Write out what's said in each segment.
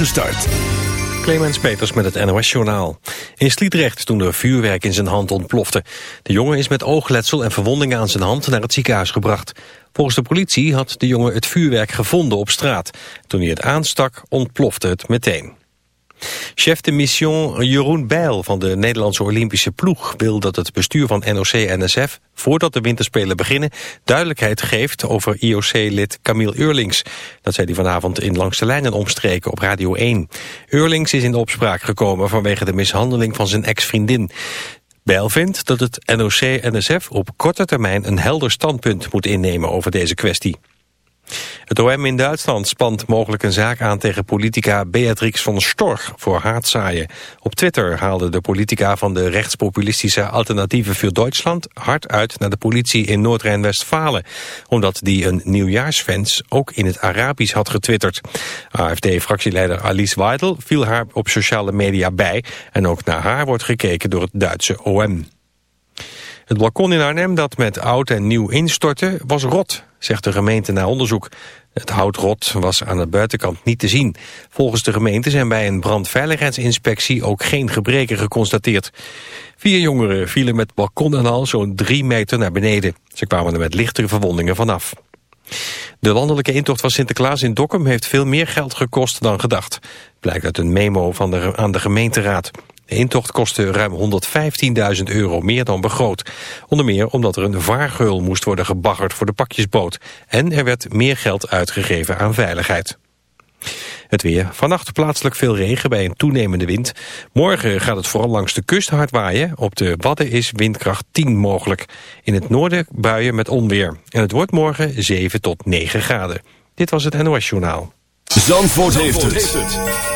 Gestart. Clemens Peters met het NOS Journaal. In Sliedrecht toen er vuurwerk in zijn hand ontplofte. De jongen is met oogletsel en verwondingen aan zijn hand naar het ziekenhuis gebracht. Volgens de politie had de jongen het vuurwerk gevonden op straat. Toen hij het aanstak ontplofte het meteen. Chef de mission Jeroen Bijl van de Nederlandse Olympische ploeg wil dat het bestuur van NOC-NSF voordat de winterspelen beginnen duidelijkheid geeft over IOC-lid Camille Eurlings. Dat zei hij vanavond in Langs de Lijnen omstreken op Radio 1. Eurlings is in de opspraak gekomen vanwege de mishandeling van zijn ex-vriendin. Bijl vindt dat het NOC-NSF op korte termijn een helder standpunt moet innemen over deze kwestie. Het OM in Duitsland spant mogelijk een zaak aan tegen politica Beatrix van Storch voor haatzaaien. Op Twitter haalde de politica van de rechtspopulistische Alternatieve voor Duitsland hard uit naar de politie in Noord-Rijn-Westfalen, omdat die een nieuwjaarsfans ook in het Arabisch had getwitterd. AFD-fractieleider Alice Weidel viel haar op sociale media bij en ook naar haar wordt gekeken door het Duitse OM. Het balkon in Arnhem dat met oud en nieuw instortte was rot, zegt de gemeente na onderzoek. Het houtrot was aan de buitenkant niet te zien. Volgens de gemeente zijn bij een brandveiligheidsinspectie ook geen gebreken geconstateerd. Vier jongeren vielen met balkon en al zo'n drie meter naar beneden. Ze kwamen er met lichtere verwondingen vanaf. De landelijke intocht van Sinterklaas in Dokkum heeft veel meer geld gekost dan gedacht. Blijkt uit een memo van de, aan de gemeenteraad. De intocht kostte ruim 115.000 euro meer dan begroot. Onder meer omdat er een vaargeul moest worden gebaggerd voor de pakjesboot. En er werd meer geld uitgegeven aan veiligheid. Het weer. Vannacht plaatselijk veel regen bij een toenemende wind. Morgen gaat het vooral langs de kust hard waaien. Op de Wadden is windkracht 10 mogelijk. In het noorden buien met onweer. En het wordt morgen 7 tot 9 graden. Dit was het NOS Journaal. Zandvoort, heeft, het.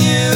you.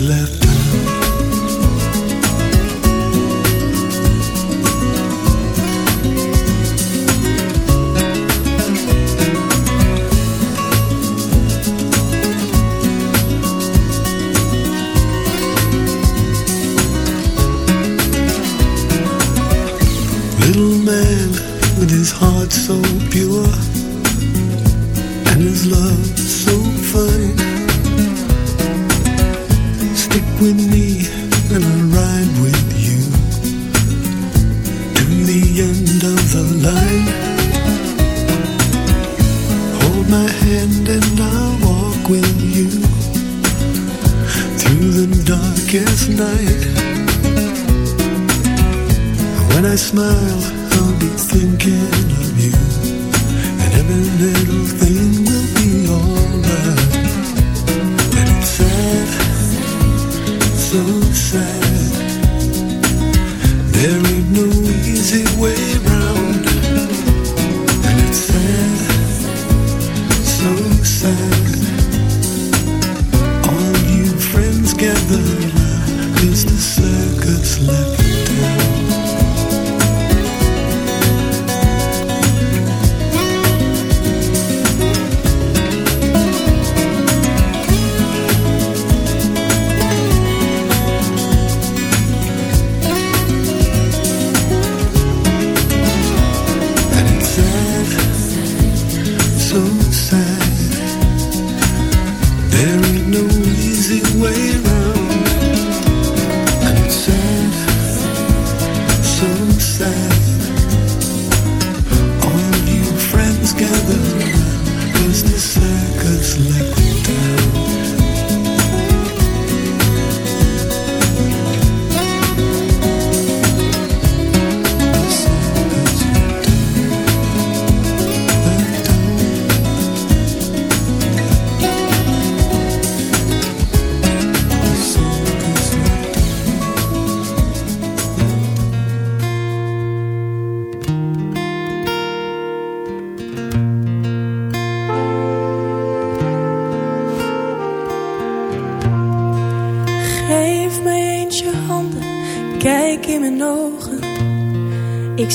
left.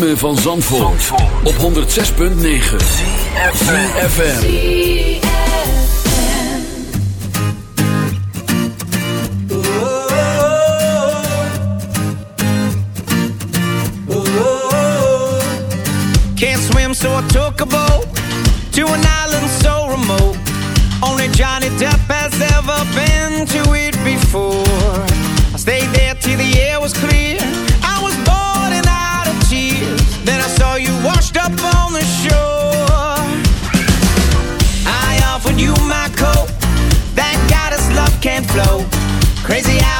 ritme van Zandvoort, Zandvoort. op 106.9 CFFM. Can't swim so I took a boat To an island so remote Only Johnny Depp has ever been to it before flow. Crazy out.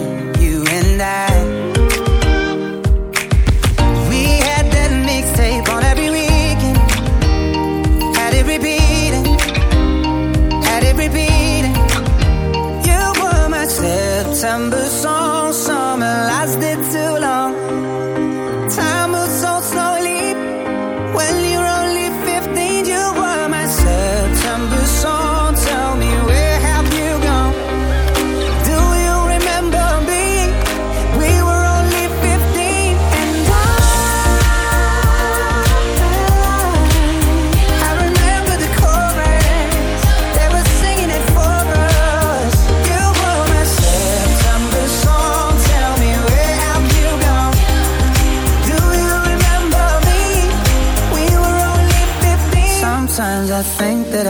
December song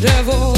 devil.